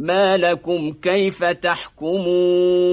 ما لكم كيف تحكمون